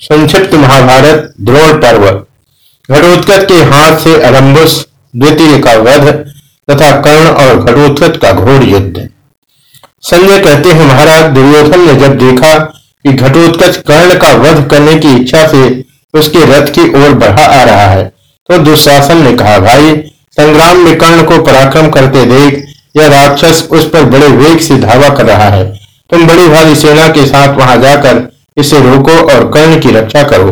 संक्षिप्त महाभारत, द्रोण पर्व। घटोत्कच के हाथ से अलम्बुस द्वितीय का वध तथा कर्ण और घटोत्कच का घोर युद्ध। संजय कहते हैं, महाराज, दुर्योधन ने जब देखा कि घटोत्कच कर्ण का वध करने की इच्छा से उसके रथ की ओर बढ़ा आ रहा है तो दुशासन ने कहा, भाई, संग्राम में कर्ण को पराक्रम करते देख, यह राक्षस उस पर बड़े वेग से धावा कर रहा है। तुम बड़ी भारी सेना के साथ वहाँ जाकर इसे रोको और कर्ण की रक्षा करो।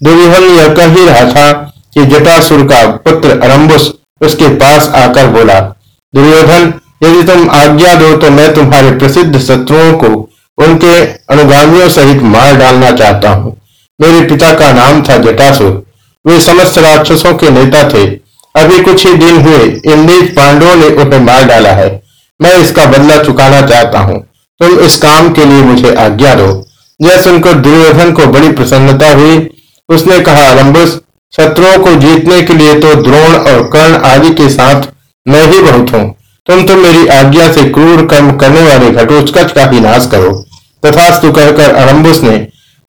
दुर्योधन यह कह ही रहा था कि जटासुर का पुत्र अरम्बुस उसके पास आकर बोला, दुर्योधन, यदि तुम आज्ञा दो तो मैं तुम्हारे प्रसिद्ध शत्रुओं को उनके अनुगामियों सहित मार डालना चाहता हूँ। मेरे पिता का नाम था जटासुर। वे समस्त राक्षसों के नेता थे। अभी कुछ ही दिन हुए इन पांडवों ने उन्हें मार डाला है। मैं इसका बदला चुकाना चाहता हूँ। तुम इस काम के लिए मुझे आज्ञा दो। यह सुनकर दुर्योधन को बड़ी प्रसन्नता हुई। उसने कहा अलम्बुस शत्रुओं को जीतने के लिए तो द्रोण और कर्ण आदि के साथ मैं ही बहुत हूँ। तुम तो मेरी आज्ञा से क्रूर कर्म करने वाले घटोत्कच का ही नाश करो। तथास्तु कहकर अलम्बुस ने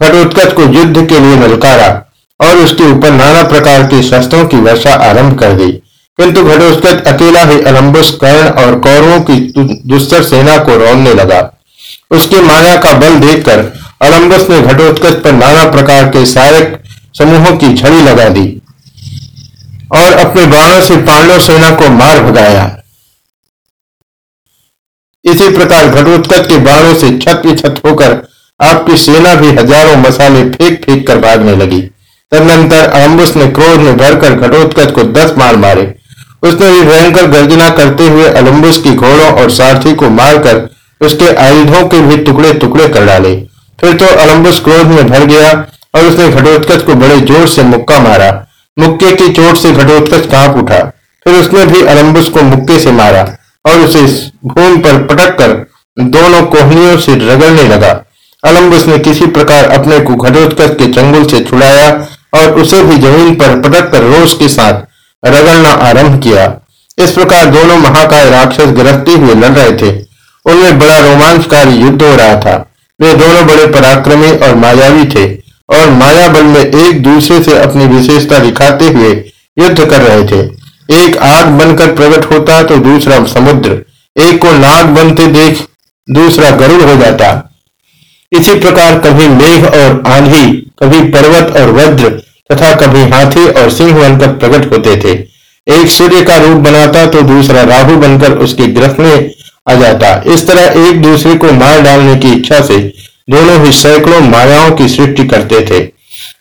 घटोत्कच को युद्ध के लिए नलकारा और उसके ऊपर नाना प्रकार के शस्त्रों की वर्षा आरंभ कर दी। किंतु घटोत्कच अकेला ही अलम्बुस कर्ण और कौरवों की दुस्तर सेना को रोनने लगा। उसके माया का बल देखकर अलम्बस ने घटोत्कच पर नाना प्रकार के सहायक समूहों की झड़ी लगा दी और अपने बाणों से पांडव सेना को मार भगाया। इसी प्रकार घटोत्कच के बाणों से छत छत होकर आपकी सेना भी हज़ारों मसाले फेंक फेंक कर भागने लगी। तदनंतर अम्बुस ने क्रोध में भरकर घटोत्कच को दस मार मारे। उसने भी भयंकर गर्जना करते हुए अलम्बुस की घोड़ों और सारथी को मारकर उसके आयुधों के भी टुकड़े टुकड़े कर डाले। फिर तो अलम्बुस क्रोध में भर गया और उसने घटोत्कच को बड़े ज़ोर से मुक्का मारा। मुक्के की चोट से घटोत्कच काँप उठा। फिर उसने भी अलम्बुस को मुक्के से मारा और उसे भूमि पर पटक कर दोनों कोहनियों से रगड़ने लगा। अलम्बुस ने किसी प्रकार अपने को घटोत्कच के चंगुल से छुड़ाया और उसे भी ज़मीन पर पटक कर रोष के साथ रगड़ना आरंभ किया। इस प्रकार दोनों महाकाय राक्षस गिरफ्ते हुए लड़ रहे थे। उनमें बड़ा रोमांचकारी युद्ध हो रहा था। वे दोनों बड़े पराक्रमी और मायावी थे और माया बल में एक दूसरे से अपनी विशेषता दिखाते हुए युद्ध कर रहे थे। एक आग बनकर प्रकट होता तो दूसरा समुद्र, एक को नाग बनते देख दूसरा गरुड़ हो जाता। इसी प्रकार कभी मेघ और आंधी, कभी पर्वत और वज्र, तथा कभी हाथी और सिंह बनकर प्रकट होते थे। एक सूर्य का रूप बनाता तो दूसरा राहु बनकर उसके ग्रह में आ जाता। इस तरह एक दूसरे को मार डालने की इच्छा से दोनों ही सैकड़ों मायाओं की सृष्टि करते थे।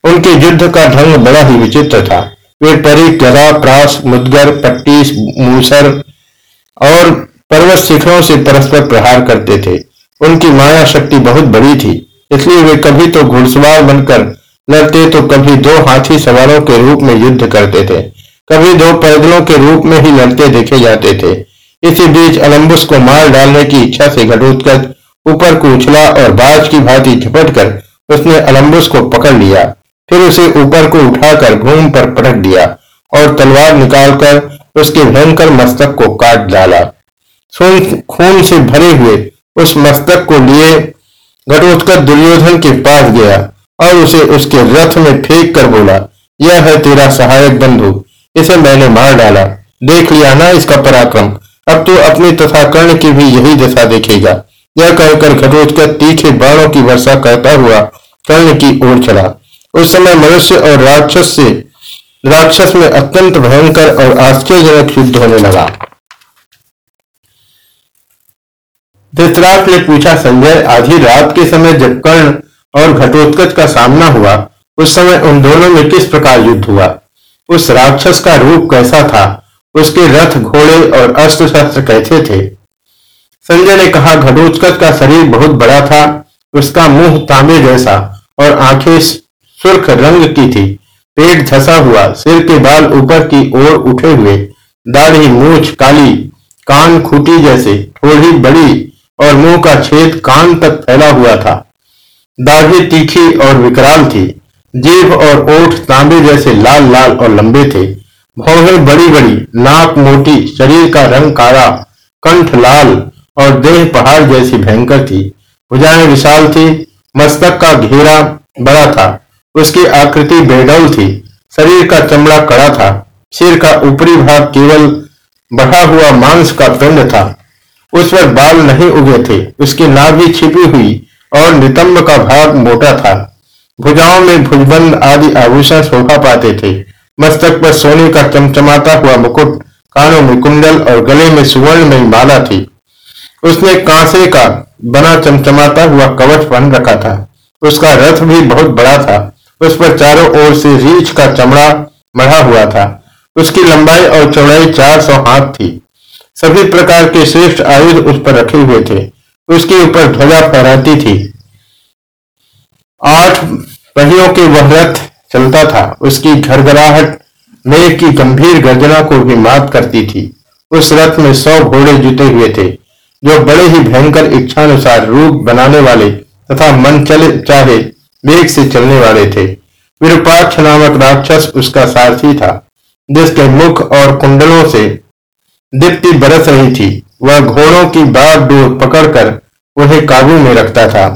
उनके युद्ध का ढंग बड़ा ही विचित्र था। वे परी गदा प्रास, मुदगर पट्टी मूसर और पर्वत शिखरों से परस्पर प्रहार करते थे। उनकी माया शक्ति बहुत बड़ी थी, इसलिए वे कभी तो घुड़सवार बनकर लड़ते तो कभी दो हाथी सवारों के रूप में युद्ध करते थे। कभी दो पैदलों के रूप में ही लड़ते देखे जाते थे। इसी बीच अलम्बुस को मार डालने की इच्छा से घटोत्कच ऊपर को उछला और बाज की भांति झपट कर उसने अलम्बुस को पकड़ लिया। फिर उसे ऊपर को उठाकर भूमि पर पटक दिया और तलवार निकालकर उसके भयंकर मस्तक को काट डाला। खून से भरे हुए उस मस्तक को लिए घटोत्कच दुर्योधन के पास गया और उसे उसके रथ में फेंक कर बोला, यह है तेरा सहायक बंधु, इसे मैंने मार डाला। देख लिया ना इसका पराक्रम। अब तो अपनी तथा कर्ण की भी यही दशा देखेगा। यह कहकर घटोत्कच तीखे बाणों की वर्षा करता हुआ कर्ण की ओर चला। उस समय मनुष्य और राक्षस से राक्षस में अत्यंत भयंकर और आश्चर्यजनक युद्ध होने लगा। धृतराष्ट्र ने पूछा, संजय आधी रात के समय जब कर्ण और घटोत्कच का सामना हुआ, उस समय उन दोनों में किस प्रकार युद्ध हुआ? उस राक्षस का रूप कैसा था? उसके रथ, घोड़े और अस्त्र शस्त्र कैसे थे? संजय ने कहा, घटोत्कच का शरीर बहुत बड़ा था, उसका मुँह तांबे जैसा और आँखें सुर्ख रंग की थी। पेट धसा हुआ, सिर के बाल ऊपर की ओर उठे हुए, दाढ़ी, मूछ, काली, कान खूटी जैसे, थोड़ी बड़ी और मुँह का छेद कान तक फैला हुआ था। दाढ़ी तीखी और विकराल थी, जीभ और ओठ तांबे जैसे लाल लाल और लंबे थे। भौहें बड़ी बड़ी नाक मोटी, शरीर का रंग काला, कंठ लाल और देह पहाड़ जैसी भयंकर थी। भुजाएँ विशाल थी, मस्तक का घेरा बड़ा था, उसकी आकृति बेडौल थी, शरीर का चमड़ा कड़ा था, सिर का ऊपरी भाग केवल बढ़ा हुआ मांस का पिंड था। उस पर बाल नहीं उगे थे, उसकी नाभि छिपी हुई और नितंब का भाग मोटा था। भुजाओं में भुजबंद आदि आभूषण शोभा पाते थे। मस्तक पर सोने का चमचमाता हुआ मुकुट कानों में कुंडल और गले में सुवर्ण में माला थी। उसने कांसे का बना चमचमाता हुआ कवच पहन रखा था। उसका रथ भी बहुत बड़ा था। उस पर चारों ओर से रीछ का चमड़ा मढ़ा हुआ था। उसकी लंबाई और चौड़ाई चार सौ हाथ थी। सभी प्रकार के श्रेष्ठ आयुध उस पर रखे हुए थे। उसके ऊपर ध्वजा फहराती थी। आठ पहियों के वह रथ चलता था। उसकी घरघराहट मेघ की गंभीर गर्जना को भी मात करती थी। उस रथ में सौ घोड़े जुटे हुए थे, जो बड़े ही भयंकर इच्छानुसार रूप बनाने वाले तथा मन चले, चाहे वेग से चलने वाले थे। विरूपाक्ष नामक राक्षस उसका सारथी था, जिसके मुख और कुंडलों से दीप्ति बरस रही थी। वह घोड़ों की डोर पकड़कर उन्हें काबू में रखता था।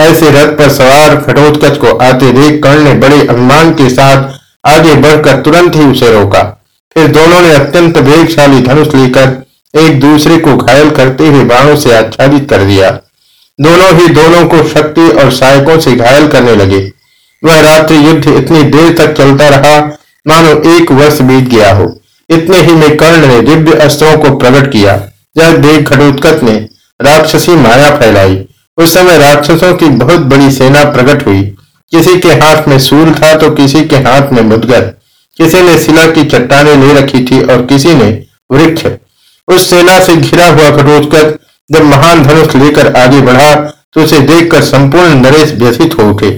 ऐसे रथ पर सवार घटोत्कच को आते देख कर्ण ने बड़े अभिमान के साथ आगे बढ़कर तुरंत ही उसे रोका। फिर दोनों ने अत्यंत वेगशाली धनुष लेकर एक दूसरे को घायल करते हुए बाणों से आच्छादित कर दिया। दोनों ही दोनों को शक्ति और सहायकों से घायल करने लगे। वह रात्रि युद्ध इतनी देर तक चलता रहा, मानो एक वर्ष बीत गया हो। इतने ही में कर्ण ने दिव्य अस्त्रों को प्रकट किया। जब देख घटोत्कच ने राक्षसी माया फैलाई। उस समय राक्षसों की बहुत बड़ी सेना प्रकट हुई। किसी के हाथ में सूल था तो किसी के हाथ में मुदगर। किसी ने शिला की चट्टाने ले रखी थी और किसी ने वृक्ष। उस सेना से घिरा हुआ घटोत्कच जब महान धनुष लेकर आगे बढ़ा तो उसे देखकर संपूर्ण नरेश व्यथित हो उठे।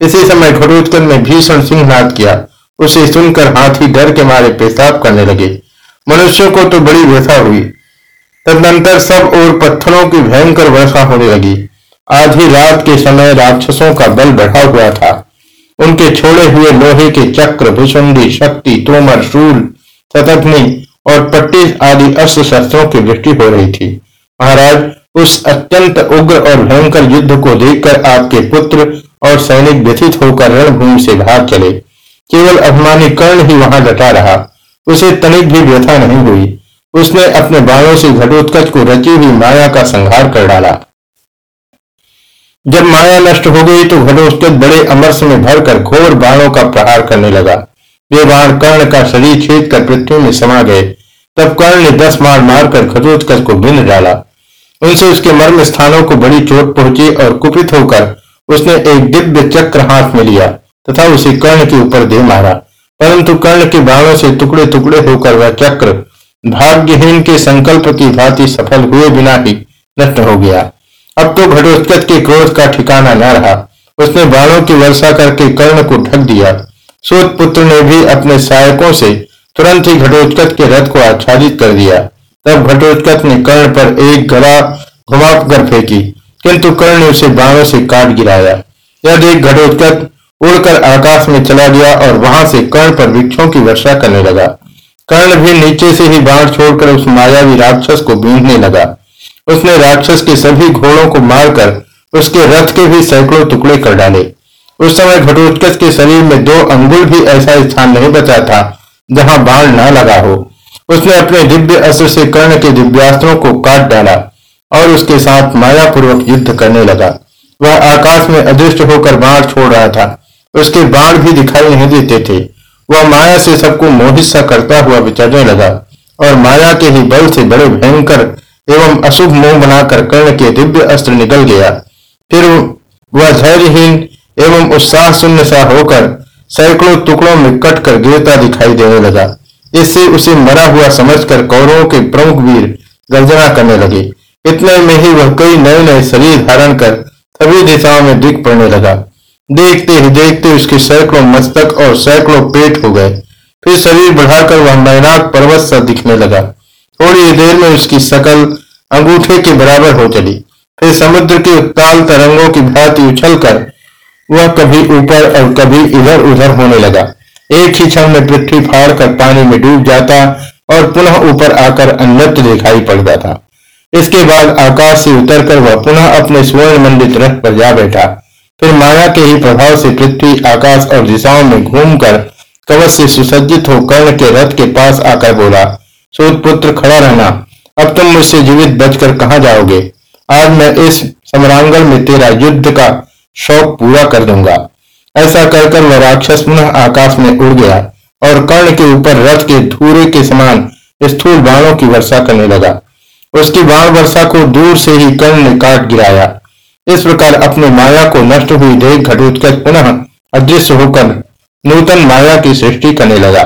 इसी समय घटोत्कच ने भीषण सिंहनाद किया। उसे सुनकर हाथी डर के मारे पेशाब करने लगे। मनुष्यों को तो बड़ी व्यथा हुई। तदनंतर सब और पत्थरों की भयंकर वर्षा होने लगी। आधी रात के समय राक्षसों का बल बढ़ा हुआ था। उनके छोड़े हुए लोहे के चक्र भुषुंडी शक्ति, तोमर, शूल शतग्नि और पट्टी आदि अस्त्र शस्त्रों की वृष्टि हो रही थी। महाराज, उस अत्यंत उग्र और भयंकर युद्ध को देखकर आपके पुत्र और सैनिक व्यथित होकर रणभूमि से भाग चले। केवल अभिमानी कर्ण ही वहाँ डटा रहा। उसे तनिक भी व्यथा नहीं हुई। उसने अपने बाणों से घटोत्कच को रची हुई माया का संहार कर डाला। जब माया नष्ट हो गई तो घटोत्कच बड़े अमरस में भरकर घोर बाणों का प्रहार करने लगा। वे बाण कर्ण का शरीर छेद कर पृथ्वी में समा गए। तब कर्ण ने दस मार मारकर घटोत्कच को बिन डाला। उनसे उसके मर्म स्थानों को बड़ी चोट पहुँची और कुपित होकर उसने एक दिव्य चक्र हाथ में लिया तथा उसे कर्ण के ऊपर दे मारा। परंतु कर्ण के बाणों से टुकड़े टुकड़े होकर वह चक्र भाग्यहीन के संकल्प की भांति सफल हुए बिना ही नष्ट हो गया। अब तो घटोत्कच के क्रोध का ठिकाना न रहा। उसने बाणों की वर्षा करके कर्ण को ढक दिया। सूत पुत्र ने भी अपने सहायकों से तुरंत ही घटोत्कच के रथ को आच्छादित कर दिया। तब घटोत्कच ने कर्ण पर एक गला घुमा कर फेंकी, किंतु कर्ण ने उसे बाणों से काट गिराया। यह देख घटोत्कच उड़कर आकाश में चला गया और वहाँ से कर्ण पर वृक्षों की वर्षा करने लगा। कर्ण भी नीचे से ही बाढ़ छोड़कर उस मायावी राक्षस को बींधने लगा। उसने राक्षस के सभी घोड़ों को मारकर उसके रथ के भी सैकड़ों टुकड़े कर डाले। उस समय घटोत्कच के शरीर में दो अंगुल भी ऐसा स्थान नहीं बचा था जहाँ बाण न लगा हो। उसने अपने दिव्य अस्त्र से कर्ण के दिव्यास्त्रों को काट डाला और उसके साथ मायापूर्वक युद्ध करने लगा। वह आकाश में अदृष्ट होकर बाण छोड़ रहा था। उसके बाण भी दिखाई नहीं देते थे। वह माया से सबको मोहित सा करता हुआ विचरने लगा और माया के ही बल से बड़े भयंकर एवं अशुभ मोह बनाकर कर्ण के दिव्य अस्त्र निकल गया। फिर वह धैर्यहीन एवं उत्साह शून्य सा होकर सैकड़ों टुकड़ों में कट कर गिरता दिखाई देने लगा। इससे उसे मरा हुआ समझकर कौरवों के प्रमुख वीर गर्जना करने लगे। इतने में ही वह कई नए नए शरीर धारण कर सभी दिशाओं में दिख पड़ने लगा। देखते ही देखते उसके सैकड़ों मस्तक और सैकड़ों पेट हो गए। फिर शरीर बढ़ाकर वह मैनाक पर्वत सा दिखने लगा। थोड़ी देर में उसकी शकल अंगूठे के बराबर हो चली। फिर समुद्र के उत्ताल तरंगों की भांति उछलकर वह कभी ऊपर और कभी इधर उधर होने लगा। एक ही क्षण में पृथ्वी फाड़ कर पानी में डूब जाता और पुनः ऊपर आकर अन्यत्र दिखाई पड़ता था। इसके बाद आकाश से उतरकर वह पुनः अपने स्वर्ण मंडित रथ पर जा बैठा। फिर माया के ही प्रभाव से पृथ्वी आकाश और दिशाओं में घूमकर कवच से सुसज्जित हो कर्ण के रथ के पास आकर बोला सूत पुत्र खड़ा रहना। अब तुम मुझसे जीवित बचकर कहा जाओगे? आज मैं इस सम्रांगण में तेरा युद्ध का शौक पूरा कर दूँगा। ऐसा कहकर वह राक्षस पुनः आकाश में उड़ गया और कर्ण के ऊपर रथ के धूरे के समान स्थूल बाणों की वर्षा करने लगा। उसकी बाण वर्षा को दूर से ही कर्ण ने काट गिराया। इस प्रकार अपने माया को नष्ट हुई देख घटोत्कच पुनः अदृश्य होकर नूतन माया की सृष्टि करने लगा।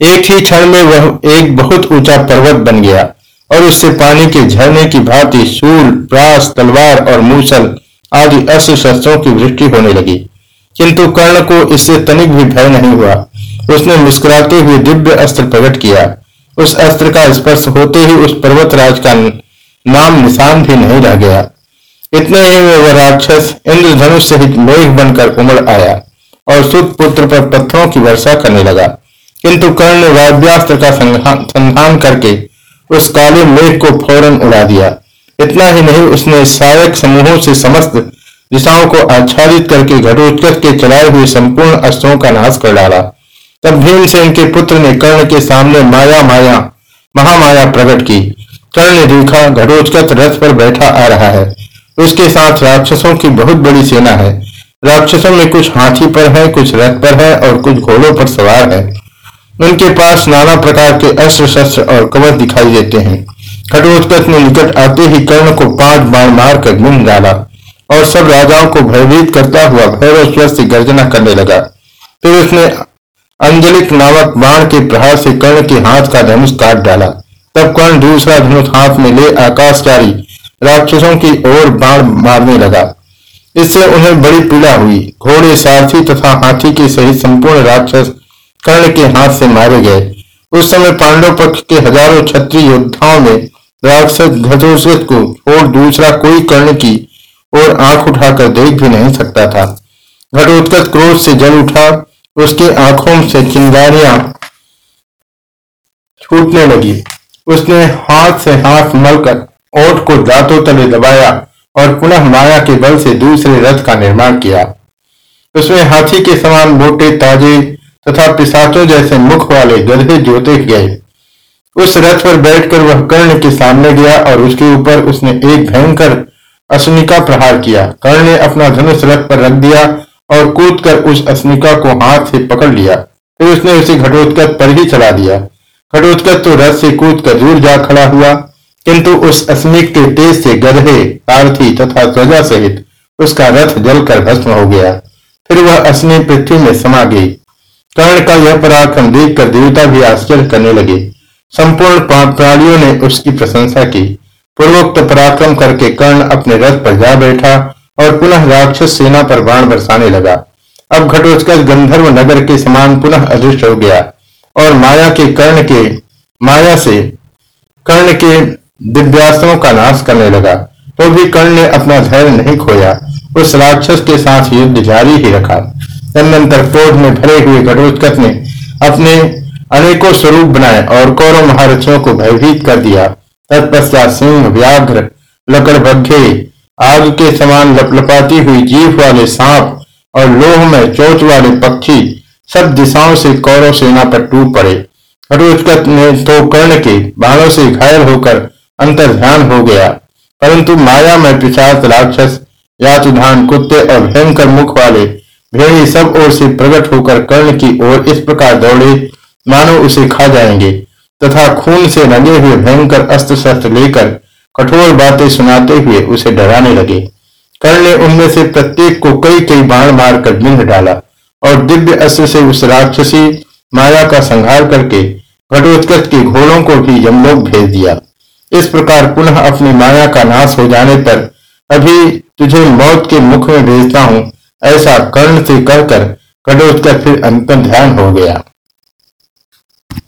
एक ही क्षण में वह एक बहुत ऊँचा पर्वत बन गया और उससे पानी के झरने की भांति सूल, प्रास, तलवार और मूसल आदि अस्त्र शस्त्रों की वृष्टि होने लगी। किंतु कर्ण को इससे तनिक भी भय नहीं हुआ। उसने मुस्कुराते हुए दिव्य अस्त्र प्रकट किया। उस अस्त्र का स्पर्श होते ही उस पर्वतराज का नाम निशान भी नहीं रह गया। इतने ही में वह राक्षस इंद्रधनुष सहित मेघ बनकर उमड़ आया और सुत पुत्र पर पत्थरों की वर्षा करने लगा। किंतु कर्ण ने वाद्यास्त्र का संधान करके उस काले मेघ को फ़ौरन उड़ा दिया। इतना ही नहीं, उसने सहायक समूहों से समस्त दिशाओं को आच्छादित करके घटोत्कच के चलाए हुए संपूर्ण अस्त्रों का नाश कर डाला। तब भीमसेन के पुत्र ने कर्ण के सामने माया माया, महामाया प्रकट की। कर्ण ने देखा, घटोत्कच रथ पर बैठा आ रहा है। उसके साथ राक्षसों की बहुत बड़ी सेना है। राक्षसों में कुछ हाथी पर है, कुछ रथ पर है और कुछ घोड़ों पर सवार है। उनके पास नाना प्रकार के अस्त्र शस्त्र और कवच दिखाई देते हैं। खटोत्कच ने निकट आते ही कर्ण को पाँच बाण मार कर गुम डाला और सब राजाओं को भयभीत करता हुआ भैरव स्वर से गर्जना करने लगा। फिर उसने अंजलिक नामक बाण के प्रहार से कर्ण के हाथ का धनुष काट डाला। तब कर्ण दूसरा धनुष हाथ में ले आकाशचारी राक्षसों की ओर बाण मारने लगा। इससे उन्हें बड़ी पीड़ा हुई। घोड़े, सारथी तथा हाथी के सहित संपूर्ण राक्षस कर्ण के हाथ से मारे गए। उस समय पांडव पक्ष के हज़ारों क्षत्रिय योद्धाओं में राक्षस घटोत्कच को और दूसरा कोई कर्ण की और आँख उठाकर देख भी नहीं सकता था। घटोत्कच क्रोध से जल उठा, उसके आँखों से चिंगारियाँ छूटने लगी। उसने हाथ से हाथ मलकर ओठ को दांतों तले दबाया और पुनः माया के बल से दूसरे रथ का निर्माण किया। उसमें हाथी के समान मोटे, ताजे तथा पिसाचों जैसे मुख वाले गधे जोते गए। उस रथ पर बैठकर वह कर्ण के सामने गया और उसके ऊपर उसने एक भयंकर अश्निका प्रहार किया। कर्ण ने अपना धनुष रथ पर रख दिया और कूद कर उस अश्निका को हाथ से पकड़ लिया। फिर उसने उसे घटोत्कच पर ही चला दिया। घटोत्कच तो रथ से कूद कर दूर जा खड़ा हुआ, किंतु उस अस्मिक के तेज से गधे सारथी तथा ध्वजा सहित उसका रथ जलकर भस्म हो गया। फिर वह अस्मि पृथ्वी में समा गई। कर्ण का यह पराक्रम देखकर देवता भी आश्चर्य करने लगे। संपूर्ण प्राणियों ने उसकी प्रशंसा की। पूर्वोक्त पराक्रम करके कर्ण अपने रथ पर जा बैठा और पुनः राक्षस सेना पर बाण बरसाने लगा। अब घटोत्कच गंधर्व नगर के समान पुनः अदृश्य हो गया और माया के कर्ण के, माया से कर्ण के दिव्यास्त्रों का नाश करने लगा। तो भी कर्ण ने अपना धैर्य नहीं खोया। उस राक्षस के साथ युद्ध जारी ही रखा। तदनंतर क्रोध में भरे हुए घटोत्कच ने अपने अनेकों स्वरूप बनाए और कौरव महारथियों को भयभीत कर दिया। तत्पश्चात सिंह, व्याघ्र लकड़बग्घे आग के समान लपलपाती हुई जीव वाले सांप और लोह में चोच वाले पक्षी सब दिशाओं से कौरव सेना पर टूट पड़े। हटोत्कच ने तो कर्ण के बाणों से घायल होकर अंतर ध्यान हो गया, परंतु माया में पिछात राक्षस, याचुधान कुत्ते और भयंकर मुख वाले भेड़ी सब ओर से प्रकट होकर कर्ण की ओर इस प्रकार दौड़े, मानो उसे खा जाएँगे। तथा खून से रंगे हुए भयंकर अस्त्र शस्त्र लेकर कठोर बातें सुनाते हुए उसे डराने लगे। कर्ण ने उनमें से प्रत्येक को कई कई बाण मारकर बिंद डाला और दिव्य अस्त्र से उस राक्षसी माया का संहार करके घटोत्कच के घोड़ों को भी यमलोक भेज दिया। इस प्रकार पुनः अपनी माया का नाश हो जाने पर अभी तुझे मौत के मुख में भेजता हूँ ऐसा कर्ण से कहकर कर फिर अंतर ध्यान हो गया।